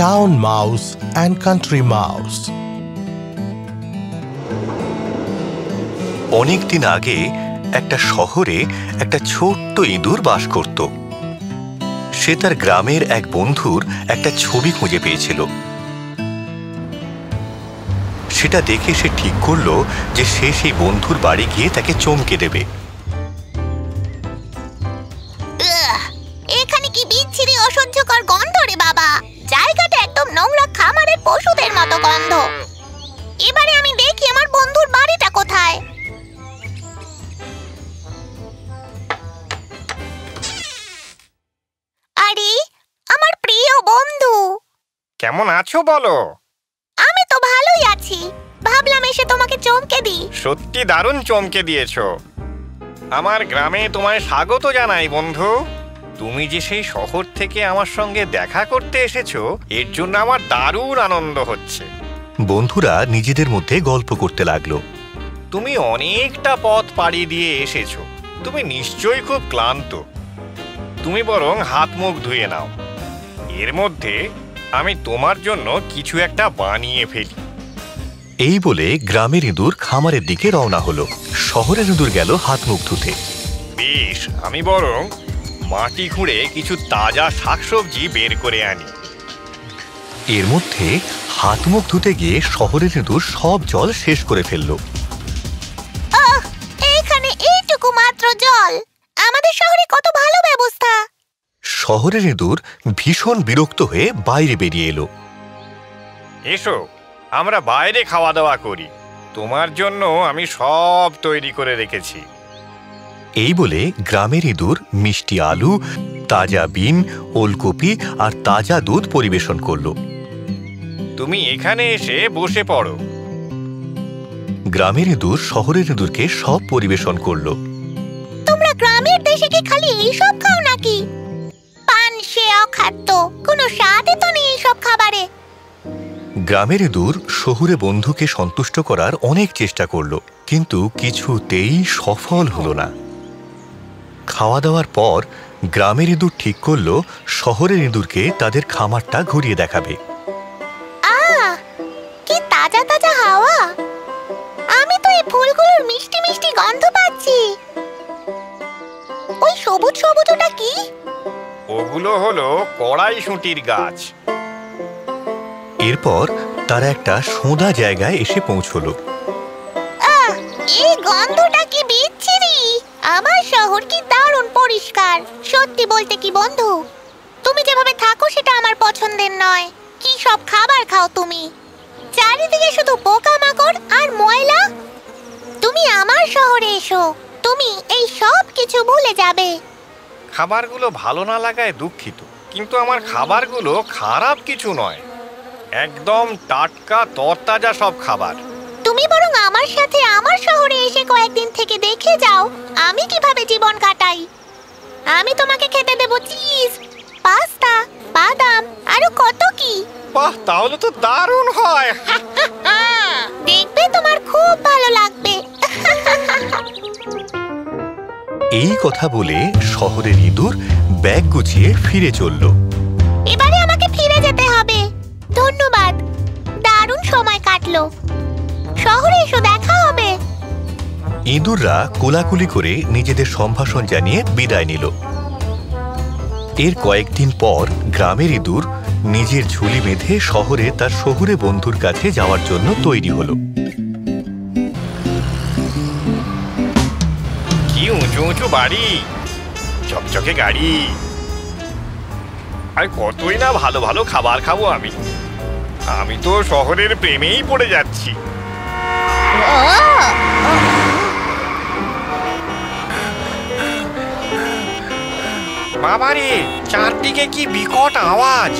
Town Mouse and Country Mouse. অনেক দিন আগে একটা শহরে একটা ছোট্ট ইঁদুর বাস করত। সে তার গ্রামের এক বন্ধুর একটা ছবি খুঁজে পেয়েছিল। সেটা দেখে সে ঠিক করল যে সে সেই বন্ধুর বাড়ি গিয়ে তাকে চমকে দেবে। এখানে কি বিচ্ছিরি অসহ্যকর গন্ধ রে বাবা। একদম নোংরা খামারের পশুদের মতো গন্ধ। এবারে আমি দেখি আমার বন্ধুর বাড়িটা কোথায়। আরে আমার প্রিয় বন্ধু। কেমন আছো বলো? আমি তো ভালোই আছি। ভাবলাম এসে তোমাকে চমকে দিই। সত্যি দারুণ চমকে দিয়েছ। আমার গ্রামে তোমায় স্বাগত জানাই বন্ধু। তুমি যে সেই শহর থেকে আমার সঙ্গে দেখা করতে এসেছ এর জন্য আমার দারুণ আনন্দ হচ্ছে। বন্ধুরা নিজেদের মধ্যে গল্প করতে লাগল। তুমি অনেকটা পথ পাড়ি দিয়ে এসেছ। তুমি নিশ্চয়ই খুব ক্লান্ত। তুমি বরং হাত মুখ ধুয়ে নাও। এর মধ্যে আমি তোমার জন্য কিছু একটা বানিয়ে ফেলি। এই বলে গ্রামের ইঁদুর খামারের দিকে রওনা হলো। শহরের ইঁদুর গেল হাত মুখ ধুতে। বেশ আমি বরং মাটি খুঁড়ে কিছু তাজা শাকসবজি বের করে আনি। এর মধ্যে হাত মুখ ধুতে গিয়ে শহরের ইঁদুর সব জল শেষ করে ফেলল। এখানে এইটুকু মাত্র জল। আমাদের শহরে কত ভালো ব্যবস্থা। শহরের ইঁদুর ভীষণ বিরক্ত হয়ে বাইরে বেরিয়ে এলো। এসো আমরা বাইরে খাওয়া দাওয়া করি। তোমার জন্য আমি সব তৈরি করে রেখেছি। এই বলে গ্রামের ইঁদুর মিষ্টি আলু তাজা বিন ওলকপি আর তাজা দুধ পরিবেশন করল। তুমি এখানে এসে বসে পড়ো। গ্রামের ইঁদুর শহরের ইঁদুরকে সব পরিবেশন করল। তোমরা গ্রামের দেশে কি খালি এইসব খাও নাকি? পান সে অখাদ্য কোনো স্বাদই তো নেই এইসব খাবারে। গ্রামের ইঁদুর শহুরে বন্ধুকে সন্তুষ্ট করার অনেক চেষ্টা করল কিন্তু কিছুতেই সফল হলো না। খাওয়া দাওয়ার পর গ্রামের ইঁদুর ঠিক করল শহরের ইঁদুরকে তাদের খামারটা ঘুরিয়ে দেখাবে। কি তাজা তাজা হাওয়া। আমি তো এই ফুলগুলোর মিষ্টি মিষ্টি গন্ধ পাচ্ছি। ওই সবুজ সবুজ ওটা কি? ওগুলো হলো কড়াইশুঁটির গাছ। এরপর তারা একটা সোঁদা জায়গায় এসে পৌঁছলো। পরিষ্কার সত্যি বলতে কি বন্ধু? তুমি যেভাবে থাকো সেটা আমার পছন্দের নয়। কি সব খাবার খাও তুমি? চারিদিকে শুধু পোকামাকড় আর ময়লা? তুমি আমার শহরে এসো তুমি এই সব কিছু ভুলে যাবে। খাবারগুলো ভালো না লাগায় দুঃখিত কিন্তু আমার খাবারগুলো খারাপ কিছু নয়। একদম টাটকা তরতাজা সব খাবার। তুমি বরং আমার সাথে আমার শহরে এসে কয়েকদিন থেকে দেখে যাও আমি কীভাবে জীবন কাটাই। আমি তোমাকে খেতে দেব চিজ পাস্তা বাদাম আরও কত কি? বাহ তাহলে তো দারুণ হয়। দেখবে তোমার খুব ভালো লাগবে। এই কথা বলে শহরের ইঁদুর ব্যাগ গুছিয়ে ফিরে চলল। এবারে আমাকে ফিরে যেতে হবে। ধন্যবাদ। দারুণ সময় কাটলো। শহরে এসো দেখা ইঁদুররা কোলাকুলি করে নিজেদের সম্ভাষণ জানিয়ে বিদায় নিল। এর কয়েকদিন পর গ্রামের ইঁদুর নিজের ঝুলি বেঁধে শহরে তার শহুরে বন্ধুর কাছে যাওয়ার জন্য তৈরি হলো। কি উঁচু উঁচু বাড়ি চকচকে গাড়ি। আর কতই না ভালো ভালো খাবার খাব আমি। আমি তো শহরের প্রেমেই পড়ে যাচ্ছি। বাবারে চারদিকে কি বিকট আওয়াজ।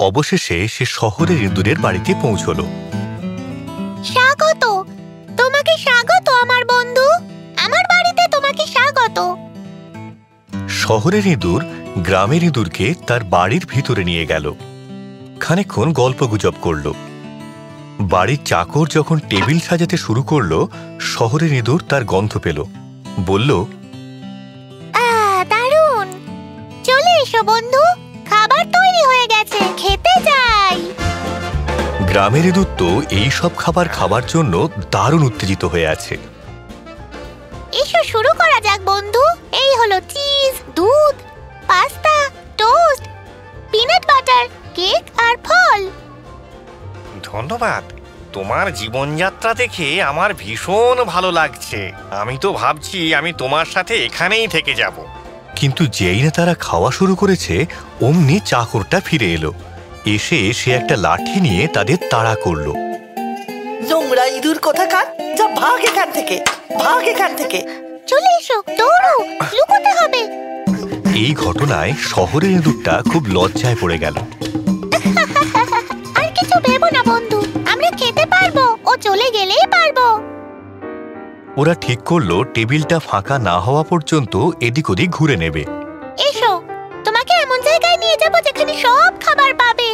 অবশেষে সে শহরের ইঁদুরের বাড়িতে পৌঁছলো। স্বাগত। তোমাকে স্বাগত আমার বন্ধু। আমার বাড়িতে তোমাকে স্বাগত। শহরের ইঁদুর গ্রামের ইঁদুরকে তার বাড়ির ভিতরে নিয়ে গেল। খানিকক্ষণ গল্পগুজব করল। বাড়ির চাকর যখন টেবিল সাজাতে শুরু করল শহরের ইঁদুর তার গন্ধ পেল। বলল এসো বন্ধু খাবার তৈরি হয়ে গেছে খেতে যাই। গ্রামের ইঁদুর এই সব খাবার খাবার জন্য দারুণ উত্তেজিত হয়ে আছে। এসো শুরু করা যাক বন্ধু এই হলো চিজ দুধ pasta toast peanut butter cake আর ফল। ধন্যবাদ তোমার জীবনযাত্রা দেখে আমার ভীষণ ভালো লাগছে। আমি তো ভাবছি আমি তোমার সাথে এখানেই থেকে যাব। কিন্তু যেই না তারা খাওয়া শুরু করেছে অমনি চাকরটা ফিরে এলো। এসে সে একটা লাঠি নিয়ে তাদের তাড়া করল। নোংরা ইঁদুর কোথাকার? যা ভাগ এখান থেকে ভাগ এখান থেকে। চলে এসো দৌড়ো লুকোতে হবে। এই ঘটনায় শহরের ইঁদুরটা খুব লজ্জায় পড়ে গেল। ওরা ঠিক করল টেবিলটা ফাঁকা না হওয়া পর্যন্ত এদিক ওদিক ঘুরে নেবে। এসো তোমাকে এমন জায়গায় নিয়ে যাব যেখানে সব খাবার পাবে।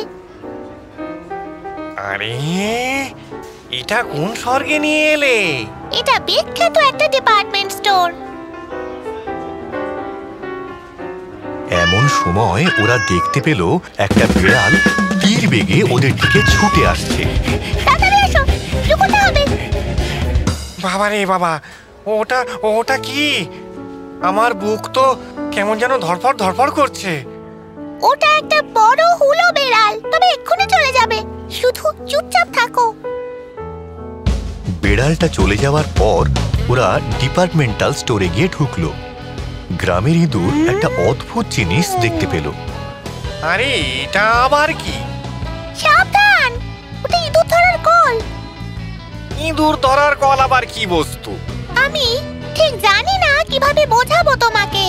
আরে এটা কোন স্বর্গে নিয়ে এলে? এটা বিখ্যাত একটা ডিপার্টমেন্ট স্টোর এমন সময় ওরা দেখতে পেল একটা বিড়াল তীর বেগে ওদের দিকে ছুটে আসছে। বাবা রে বাবা ওটা ওটা কি? আমার বুক তো কেমন যেন ধরফর ধরফর করছে। ওটা একটা বড় হুলো বেড়াল তবে এক্ষুনি চলে যাবে শুধু চুপচাপ থাকো। বেড়ালটা চলে যাওয়ার পর ওরা ডিপার্টমেন্টাল স্টোরে গিয়ে ঢুকলো। গ্রামের ইঁদুর একটা অদ্ভুত জিনিস দেখতে পেল। আরে এটা আবার কি? সাবধান! ইঁদুর ধরার কল আবার কি বস্তু? আমি ঠিক জানি না কীভাবে বোঝাবো তোমাকে।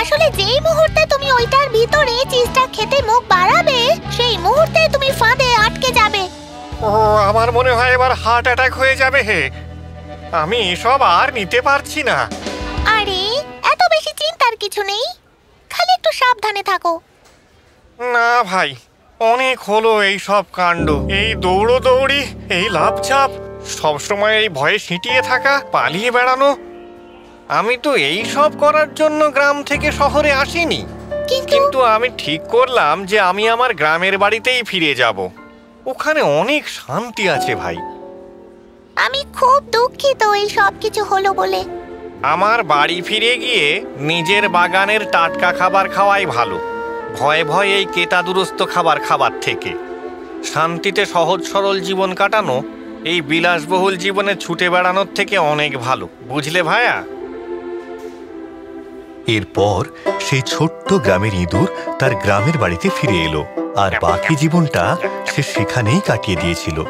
আসলে যেই মুহূর্তে তুমি ওইটার ভিতরে চিজটা খেতে মুখ বাড়াবে সেই মুহূর্তে তুমি ফাঁদে আটকে যাবে। ও আমার মনে হয় এবার হার্ট অ্যাটাক হয়ে যাবে হে। আমি এসব আর নিতে পারছি না। আরে এত বেশি চিন্তার কিছু নেই। খালি একটু সাবধানে থাকো। না ভাই অনেক হলো এই সব কাণ্ড। এই দৌড়ো দৌড়ি এই লাভঝাপ সবসময় এই ভয়ে সিঁটিয়ে থাকা পালিয়ে বেড়ানো। আমি তো এই সব করার জন্য গ্রাম থেকে শহরে আসিনি। কিন্তু আমি ঠিক করলাম যে আমি আমার গ্রামের বাড়িতেই ফিরে যাব। ওখানে অনেক শান্তি আছে ভাই। আমি খুব দুঃখিত এই সব কিছু হলো বলে। আমার বাড়ি ফিরে গিয়ে নিজের বাগানের টাটকা খাবার খাওয়াই ভালো। ভয়ে ভয়ে এই কেতাদুরস্ত খাবার খাবার থেকে। শান্তিতে সহজ সরল জীবন কাটানো এই বিলাসবহুল জীবনে ছুটে বেড়ানোর থেকে অনেক ভালো বুঝলে ভায়া? এরপর সেই ছোট্ট গ্রামের ইঁদুর তার গ্রামের বাড়িতে ফিরে এলো আর বাকি জীবনটা সে সেখানেই কাটিয়ে দিয়েছিল।